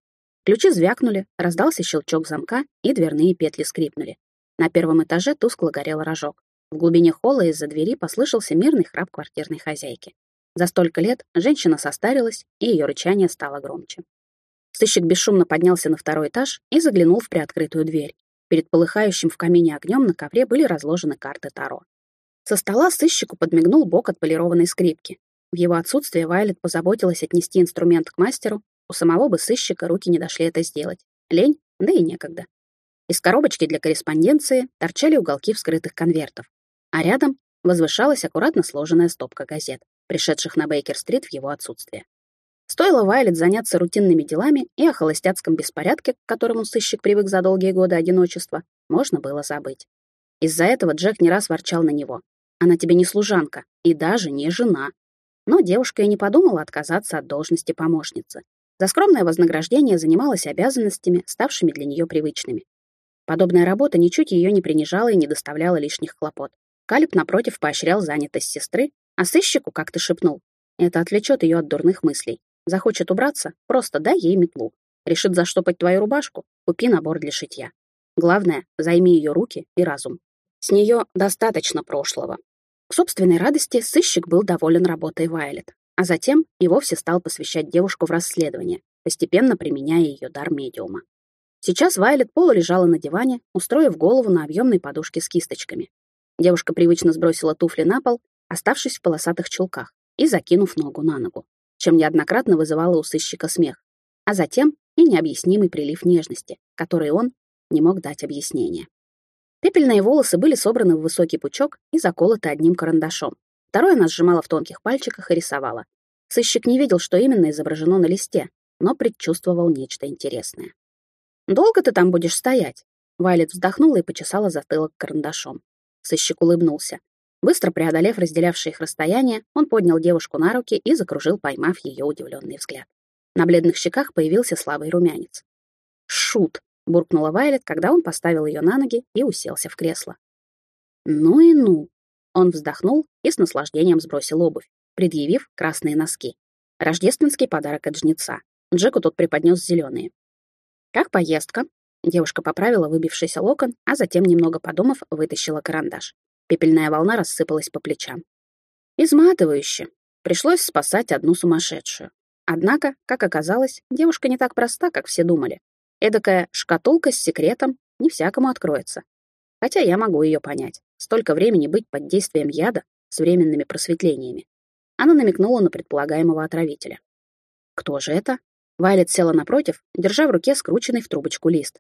[SPEAKER 1] Ключи звякнули, раздался щелчок замка, и дверные петли скрипнули. На первом этаже тускло горел рожок. В глубине холла из-за двери послышался мирный храп квартирной хозяйки. За столько лет женщина состарилась, и ее рычание стало громче. Сыщик бесшумно поднялся на второй этаж и заглянул в приоткрытую дверь. Перед полыхающим в камине огнем на ковре были разложены карты Таро. Со стола сыщику подмигнул бок отполированной скрипки. В его отсутствие Вайлет позаботилась отнести инструмент к мастеру, у самого бы сыщика руки не дошли это сделать. Лень, да и некогда. Из коробочки для корреспонденции торчали уголки вскрытых конвертов, а рядом возвышалась аккуратно сложенная стопка газет, пришедших на Бейкер-стрит в его отсутствие. Стоило Вайлет заняться рутинными делами, и о холостяцком беспорядке, к которому сыщик привык за долгие годы одиночества, можно было забыть. Из-за этого Джек не раз ворчал на него. «Она тебе не служанка и даже не жена». Но девушка и не подумала отказаться от должности помощницы. За скромное вознаграждение занималась обязанностями, ставшими для нее привычными. Подобная работа ничуть ее не принижала и не доставляла лишних хлопот. Калиб, напротив, поощрял занятость сестры, а сыщику как-то шепнул. Это отвлечет ее от дурных мыслей. Захочет убраться, просто дай ей метлу. Решит заштопать твою рубашку, купи набор для шитья. Главное, займи ее руки и разум. С нее достаточно прошлого. К собственной радости сыщик был доволен работой Вайлет, а затем и вовсе стал посвящать девушку в расследование, постепенно применяя ее дар медиума. Сейчас Вайлет пола лежала на диване, устроив голову на объемной подушке с кисточками. Девушка привычно сбросила туфли на пол, оставшись в полосатых чулках, и закинув ногу на ногу чем неоднократно вызывало у сыщика смех, а затем и необъяснимый прилив нежности, который он не мог дать объяснения. Пепельные волосы были собраны в высокий пучок и заколоты одним карандашом. Второй она сжимала в тонких пальчиках и рисовала. Сыщик не видел, что именно изображено на листе, но предчувствовал нечто интересное. «Долго ты там будешь стоять?» Вайлет вздохнула и почесала затылок карандашом. Сыщик улыбнулся. Быстро преодолев разделявшее их расстояние, он поднял девушку на руки и закружил, поймав ее удивленный взгляд. На бледных щеках появился слабый румянец. «Шут!» буркнула Вайлет, когда он поставил ее на ноги и уселся в кресло. Ну и ну. Он вздохнул и с наслаждением сбросил обувь, предъявив красные носки. Рождественский подарок от жнеца. Джеку тут преподнес зеленые. «Как поездка?» Девушка поправила выбившийся локон, а затем, немного подумав, вытащила карандаш. Пепельная волна рассыпалась по плечам. Изматывающе. Пришлось спасать одну сумасшедшую. Однако, как оказалось, девушка не так проста, как все думали. Эдакая шкатулка с секретом не всякому откроется. Хотя я могу ее понять. Столько времени быть под действием яда с временными просветлениями. Она намекнула на предполагаемого отравителя. Кто же это? Вайлет села напротив, держа в руке скрученный в трубочку лист.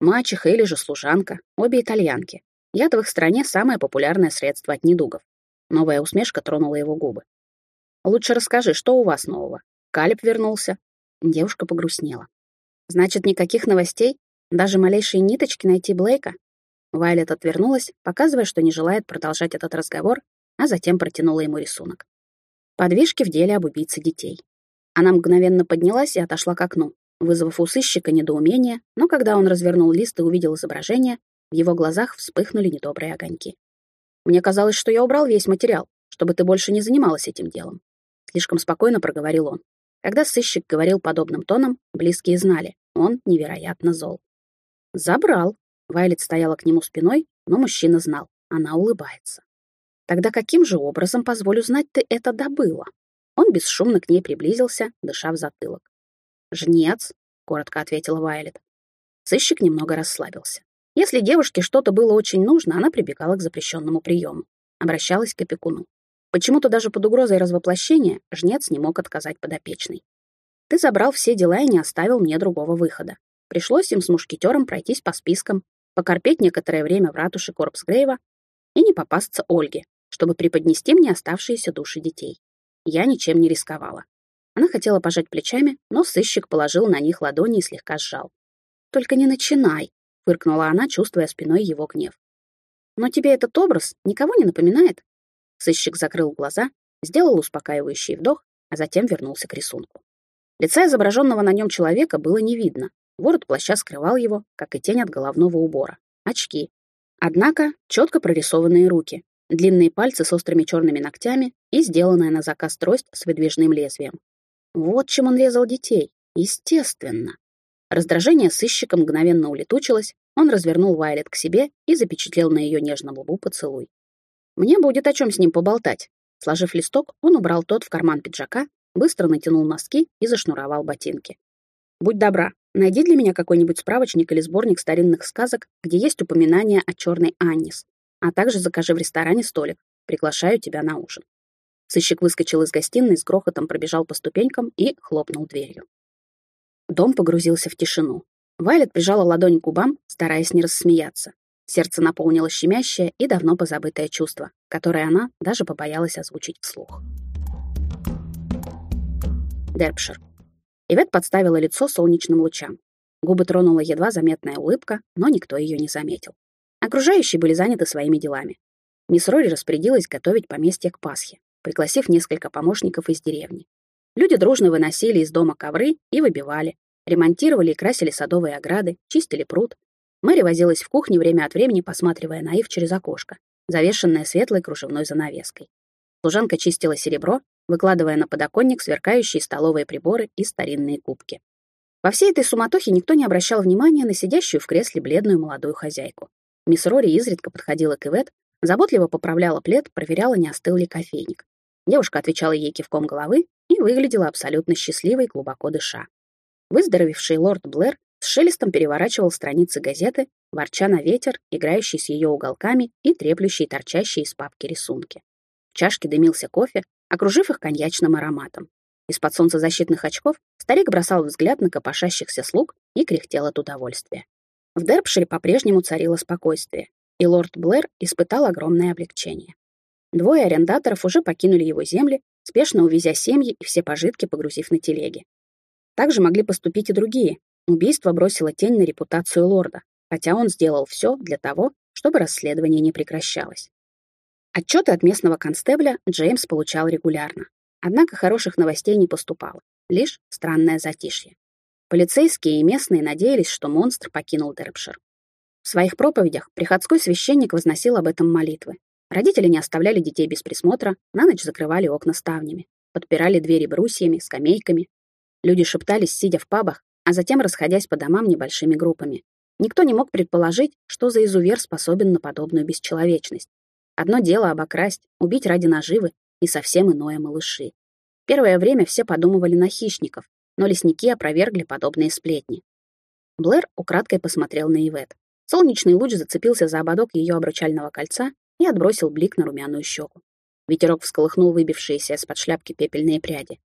[SPEAKER 1] Мачеха или же служанка, обе итальянки. Яд в их стране самое популярное средство от недугов. Новая усмешка тронула его губы. «Лучше расскажи, что у вас нового? Калиб вернулся?» Девушка погрустнела. «Значит, никаких новостей? Даже малейшей ниточки найти Блейка?» Вайлет отвернулась, показывая, что не желает продолжать этот разговор, а затем протянула ему рисунок. Подвижки в деле об убийце детей. Она мгновенно поднялась и отошла к окну, вызвав у сыщика недоумение, но когда он развернул лист и увидел изображение, в его глазах вспыхнули недобрые огоньки. «Мне казалось, что я убрал весь материал, чтобы ты больше не занималась этим делом». Слишком спокойно проговорил он. Когда сыщик говорил подобным тоном, близкие знали, он невероятно зол. «Забрал». Вайлет стояла к нему спиной, но мужчина знал, она улыбается. «Тогда каким же образом, позволю знать, ты это добыла?» Он бесшумно к ней приблизился, дыша в затылок. «Жнец», — коротко ответила Вайлет. Сыщик немного расслабился. Если девушке что-то было очень нужно, она прибегала к запрещенному приему. Обращалась к опекуну. Почему-то даже под угрозой развоплощения жнец не мог отказать подопечной. Ты забрал все дела и не оставил мне другого выхода. Пришлось им с мушкетером пройтись по спискам, покорпеть некоторое время в ратуше Корпсгрейва и не попасться Ольге, чтобы преподнести мне оставшиеся души детей. Я ничем не рисковала. Она хотела пожать плечами, но сыщик положил на них ладони и слегка сжал. «Только не начинай», — фыркнула она, чувствуя спиной его гнев. «Но тебе этот образ никого не напоминает?» Сыщик закрыл глаза, сделал успокаивающий вдох, а затем вернулся к рисунку. Лица изображенного на нем человека было не видно. Ворот плаща скрывал его, как и тень от головного убора. Очки. Однако четко прорисованные руки, длинные пальцы с острыми черными ногтями и сделанная на заказ трость с выдвижным лезвием. Вот чем он резал детей. Естественно. Раздражение сыщика мгновенно улетучилось, он развернул Вайлет к себе и запечатлел на ее нежном лбу поцелуй. Мне будет о чем с ним поболтать. Сложив листок, он убрал тот в карман пиджака, быстро натянул носки и зашнуровал ботинки. «Будь добра, найди для меня какой-нибудь справочник или сборник старинных сказок, где есть упоминание о черной Аннис, а также закажи в ресторане столик. Приглашаю тебя на ужин». Сыщик выскочил из гостиной, с грохотом пробежал по ступенькам и хлопнул дверью. Дом погрузился в тишину. Вайлет прижала ладонь к губам, стараясь не рассмеяться. Сердце наполнило щемящее и давно позабытое чувство, которое она даже побоялась озвучить вслух. Дерпшир. Ивет подставила лицо солнечным лучам. Губы тронула едва заметная улыбка, но никто ее не заметил. Окружающие были заняты своими делами. Мисс Рори распорядилась готовить поместье к Пасхе пригласив несколько помощников из деревни. Люди дружно выносили из дома ковры и выбивали, ремонтировали и красили садовые ограды, чистили пруд. Мэри возилась в кухне время от времени, посматривая на Ив через окошко, завешенное светлой кружевной занавеской. Служанка чистила серебро, выкладывая на подоконник сверкающие столовые приборы и старинные кубки. Во всей этой суматохе никто не обращал внимания на сидящую в кресле бледную молодую хозяйку. Мисс Рори изредка подходила к Ивет, заботливо поправляла плед, проверяла, не остыл ли кофейник. Девушка отвечала ей кивком головы и выглядела абсолютно счастливой, глубоко дыша. Выздоровевший лорд Блэр с шелестом переворачивал страницы газеты, ворча на ветер, играющий с ее уголками и треплющий торчащие из папки рисунки. В чашке дымился кофе, окружив их коньячным ароматом. Из-под солнцезащитных очков старик бросал взгляд на копошащихся слуг и кряхтел от удовольствия. В Дерпшире по-прежнему царило спокойствие, и лорд Блэр испытал огромное облегчение. Двое арендаторов уже покинули его земли, спешно увезя семьи и все пожитки погрузив на телеги. Также могли поступить и другие. Убийство бросило тень на репутацию лорда, хотя он сделал все для того, чтобы расследование не прекращалось. Отчеты от местного констебля Джеймс получал регулярно. Однако хороших новостей не поступало, лишь странное затишье. Полицейские и местные надеялись, что монстр покинул Дербшир. В своих проповедях приходской священник возносил об этом молитвы. Родители не оставляли детей без присмотра, на ночь закрывали окна ставнями, подпирали двери брусьями, скамейками. Люди шептались, сидя в пабах, а затем расходясь по домам небольшими группами. Никто не мог предположить, что за изувер способен на подобную бесчеловечность. Одно дело обокрасть, убить ради наживы, и совсем иное малыши. Первое время все подумывали на хищников, но лесники опровергли подобные сплетни. Блэр украдкой посмотрел на Ивет. Солнечный луч зацепился за ободок ее обручального кольца и отбросил блик на румяную щеку. Ветерок всколыхнул выбившиеся из-под шляпки пепельные пряди.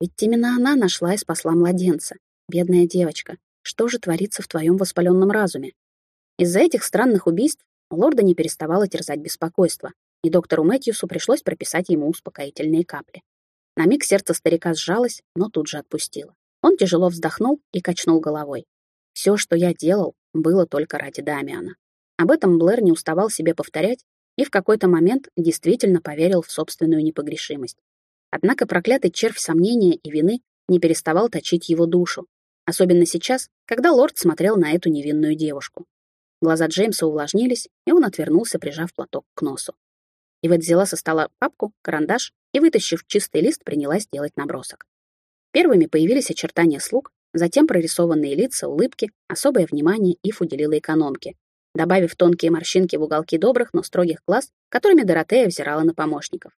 [SPEAKER 1] Ведь именно она нашла и спасла младенца. Бедная девочка, что же творится в твоем воспаленном разуме? Из-за этих странных убийств лорда не переставало терзать беспокойство, и доктору Мэтьюсу пришлось прописать ему успокоительные капли. На миг сердце старика сжалось, но тут же отпустило. Он тяжело вздохнул и качнул головой. Все, что я делал, было только ради Дамиана. Об этом Блэр не уставал себе повторять и в какой-то момент действительно поверил в собственную непогрешимость. Однако проклятый червь сомнения и вины не переставал точить его душу, особенно сейчас, когда лорд смотрел на эту невинную девушку. Глаза Джеймса увлажнились, и он отвернулся, прижав платок к носу. Ивет взяла со стола папку, карандаш и, вытащив чистый лист, принялась делать набросок. Первыми появились очертания слуг, затем прорисованные лица, улыбки, особое внимание Ив уделила экономке, добавив тонкие морщинки в уголки добрых, но строгих глаз, которыми Доротея взирала на помощников.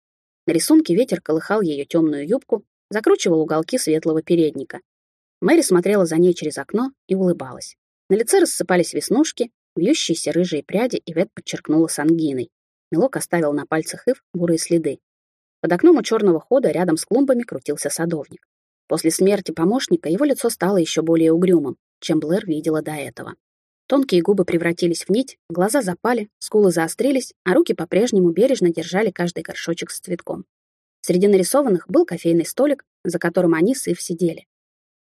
[SPEAKER 1] На рисунке ветер колыхал ее темную юбку, закручивал уголки светлого передника. Мэри смотрела за ней через окно и улыбалась. На лице рассыпались веснушки, вьющиеся рыжие пряди Ивет подчеркнула с ангиной. Мелок оставил на пальцах Ив бурые следы. Под окном у черного хода рядом с клумбами крутился садовник. После смерти помощника его лицо стало еще более угрюмым, чем Блэр видела до этого. Тонкие губы превратились в нить, глаза запали, скулы заострились, а руки по-прежнему бережно держали каждый горшочек с цветком. Среди нарисованных был кофейный столик, за которым они с Ив сидели.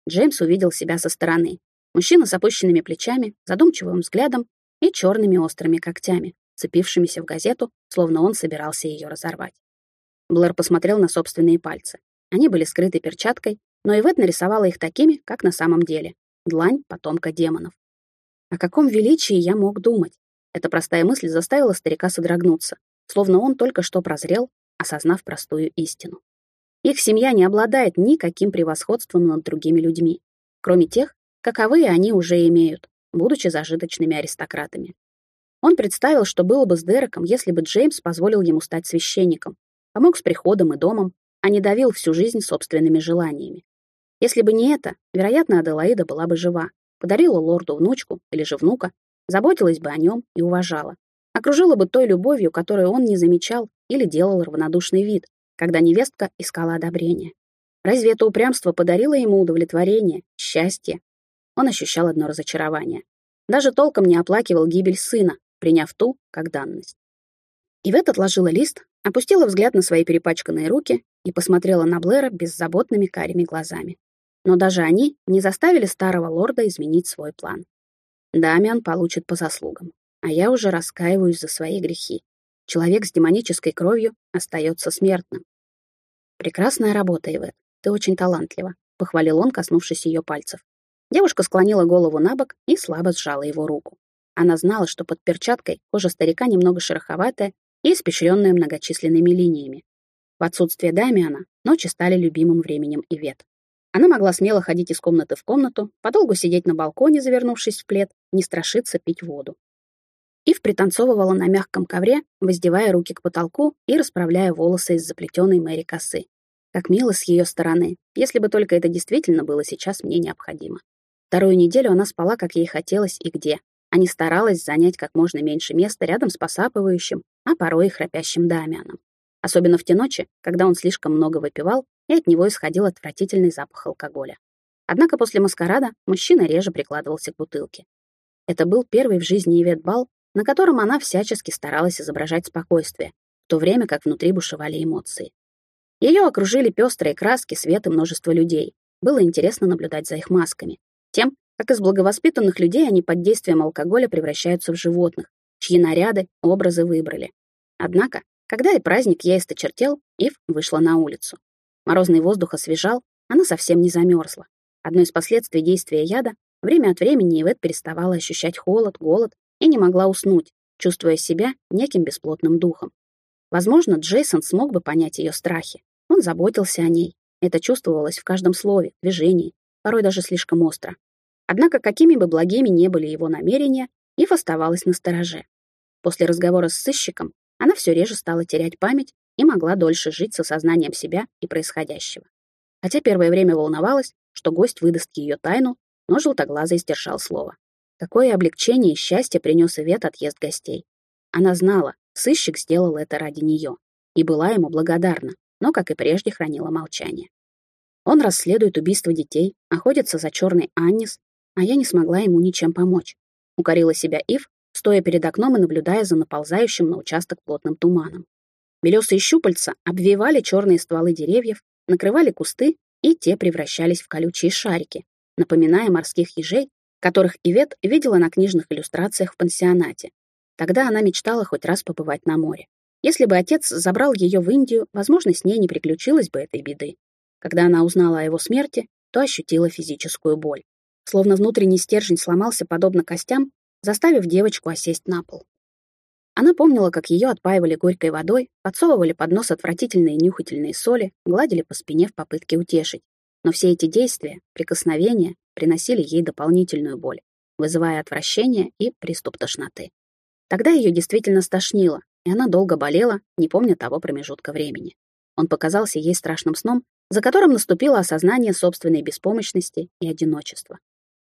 [SPEAKER 1] Джеймс увидел себя со стороны. Мужчина с опущенными плечами, задумчивым взглядом и черными острыми когтями, цепившимися в газету, словно он собирался ее разорвать. Блэр посмотрел на собственные пальцы. Они были скрыты перчаткой, но Ивет нарисовала их такими, как на самом деле. Длань потомка демонов. О каком величии я мог думать? Эта простая мысль заставила старика содрогнуться, словно он только что прозрел, осознав простую истину. Их семья не обладает никаким превосходством над другими людьми, кроме тех, каковые они уже имеют, будучи зажиточными аристократами. Он представил, что было бы с Дереком, если бы Джеймс позволил ему стать священником, помог с приходом и домом, а не давил всю жизнь собственными желаниями. Если бы не это, вероятно, Аделаида была бы жива, подарила лорду внучку или же внука, заботилась бы о нем и уважала, окружила бы той любовью, которую он не замечал или делал равнодушный вид, когда невестка искала одобрения. Разве это упрямство подарило ему удовлетворение, счастье? Он ощущал одно разочарование. Даже толком не оплакивал гибель сына, приняв ту как данность. Ивет отложила лист, опустила взгляд на свои перепачканные руки и посмотрела на Блэра беззаботными карими глазами. Но даже они не заставили старого лорда изменить свой план. Дамиан получит по заслугам, а я уже раскаиваюсь за свои грехи. Человек с демонической кровью остается смертным. «Прекрасная работа, Ивет. Ты очень талантлива», — похвалил он, коснувшись ее пальцев. Девушка склонила голову на бок и слабо сжала его руку. Она знала, что под перчаткой кожа старика немного шероховатая и испещренная многочисленными линиями. В отсутствие Дамиана ночи стали любимым временем Ивет. Она могла смело ходить из комнаты в комнату, подолгу сидеть на балконе, завернувшись в плед, не страшиться пить воду. Ив пританцовывала на мягком ковре, воздевая руки к потолку и расправляя волосы из заплетенной Мэри косы. Как мило с ее стороны, если бы только это действительно было сейчас мне необходимо. Вторую неделю она спала, как ей хотелось и где, а не старалась занять как можно меньше места рядом с посапывающим, а порой и храпящим Дамианом. Особенно в те ночи, когда он слишком много выпивал, и от него исходил отвратительный запах алкоголя. Однако после маскарада мужчина реже прикладывался к бутылке. Это был первый в жизни Ивет Бал, на котором она всячески старалась изображать спокойствие, в то время как внутри бушевали эмоции. Ее окружили пестрые краски, свет и множество людей. Было интересно наблюдать за их масками. Тем, как из благовоспитанных людей они под действием алкоголя превращаются в животных, чьи наряды, образы выбрали. Однако, когда и праздник ей осточертел, Ив вышла на улицу. Морозный воздух освежал, она совсем не замерзла. Одно из последствий действия яда — время от времени Ивет переставала ощущать холод, голод и не могла уснуть, чувствуя себя неким бесплотным духом. Возможно, Джейсон смог бы понять ее страхи. Он заботился о ней. Это чувствовалось в каждом слове, движении, порой даже слишком остро. Однако, какими бы благими не были его намерения, Ив оставалась на стороже. После разговора с сыщиком она все реже стала терять память и могла дольше жить со сознанием себя и происходящего. Хотя первое время волновалась, что гость выдаст ее тайну, но желтоглазый сдержал слово. Какое облегчение и счастье принес Ивет отъезд гостей. Она знала, сыщик сделал это ради нее, и была ему благодарна, но, как и прежде, хранила молчание. Он расследует убийство детей, охотится за черной Аннис, а я не смогла ему ничем помочь. Укорила себя Ив, стоя перед окном и наблюдая за наползающим на участок плотным туманом. Белесые щупальца обвивали черные стволы деревьев, накрывали кусты, и те превращались в колючие шарики, напоминая морских ежей, которых Ивет видела на книжных иллюстрациях в пансионате. Тогда она мечтала хоть раз побывать на море. Если бы отец забрал ее в Индию, возможно, с ней не приключилось бы этой беды. Когда она узнала о его смерти, то ощутила физическую боль. Словно внутренний стержень сломался подобно костям, заставив девочку осесть на пол. Она помнила, как ее отпаивали горькой водой, подсовывали под нос отвратительные нюхательные соли, гладили по спине в попытке утешить. Но все эти действия, прикосновения, приносили ей дополнительную боль, вызывая отвращение и приступ тошноты. Тогда ее действительно стошнило, и она долго болела, не помня того промежутка времени. Он показался ей страшным сном, за которым наступило осознание собственной беспомощности и одиночества.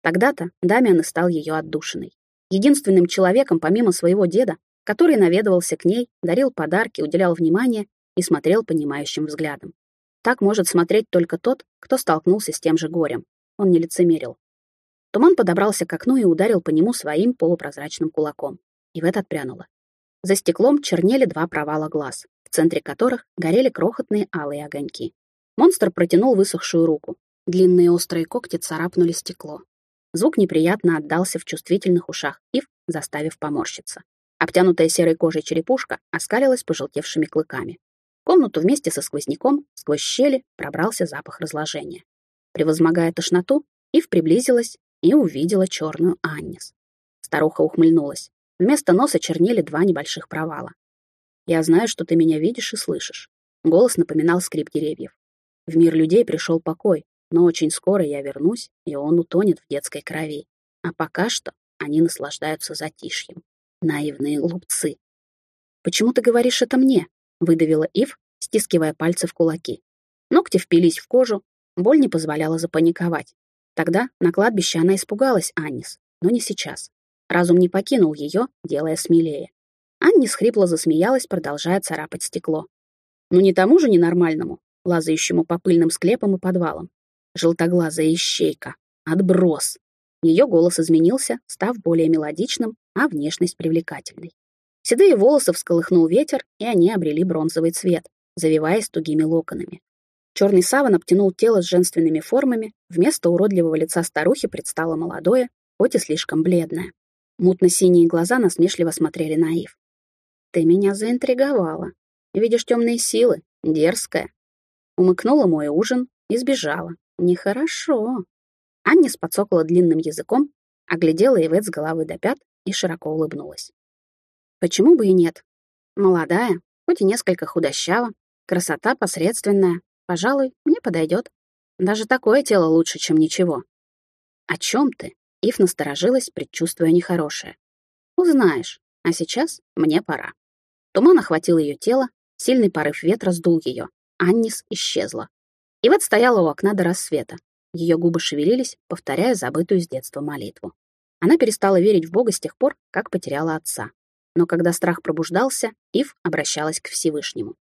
[SPEAKER 1] Тогда-то Дамиан и стал ее отдушиной. Единственным человеком, помимо своего деда, который наведывался к ней, дарил подарки, уделял внимание и смотрел понимающим взглядом. Так может смотреть только тот, кто столкнулся с тем же горем. Он не лицемерил. Туман подобрался к окну и ударил по нему своим полупрозрачным кулаком. И в это отпрянуло. За стеклом чернели два провала глаз, в центре которых горели крохотные алые огоньки. Монстр протянул высохшую руку. Длинные острые когти царапнули стекло. Звук неприятно отдался в чувствительных ушах Ив, заставив поморщиться. Обтянутая серой кожей черепушка оскалилась пожелтевшими клыками. В комнату вместе со сквозняком сквозь щели пробрался запах разложения. Превозмогая тошноту, Ив приблизилась и увидела черную Аннис. Старуха ухмыльнулась. Вместо носа чернели два небольших провала. «Я знаю, что ты меня видишь и слышишь». Голос напоминал скрип деревьев. В мир людей пришел покой, но очень скоро я вернусь, и он утонет в детской крови. А пока что они наслаждаются затишьем. Наивные глупцы. «Почему ты говоришь это мне?» — выдавила Ив, стискивая пальцы в кулаки. Ногти впились в кожу, боль не позволяла запаниковать. Тогда на кладбище она испугалась Аннис, но не сейчас. Разум не покинул ее, делая смелее. Аннис хрипло засмеялась, продолжая царапать стекло. Ну не тому же ненормальному, лазающему по пыльным склепам и подвалам. Желтоглазая ищейка. Отброс. Ее голос изменился, став более мелодичным, а внешность привлекательной. Седые волосы всколыхнул ветер, и они обрели бронзовый цвет, завиваясь тугими локонами. Черный саван обтянул тело с женственными формами, вместо уродливого лица старухи предстало молодое, хоть и слишком бледное. Мутно-синие глаза насмешливо смотрели на Ив. «Ты меня заинтриговала. Видишь темные силы, дерзкая». Умыкнула мой ужин и сбежала. Нехорошо. Аннис подсокала длинным языком, оглядела Ивет с головы до пят и широко улыбнулась. Почему бы и нет? Молодая, хоть и несколько худощава, красота посредственная, пожалуй, мне подойдет. Даже такое тело лучше, чем ничего. О чем ты? Ив насторожилась, предчувствуя нехорошее. Узнаешь, а сейчас мне пора. Туман охватил ее тело, сильный порыв ветра сдул ее. Аннис исчезла. Ивет стояла у окна до рассвета. Ее губы шевелились, повторяя забытую с детства молитву. Она перестала верить в Бога с тех пор, как потеряла отца. Но когда страх пробуждался, Ив обращалась к Всевышнему.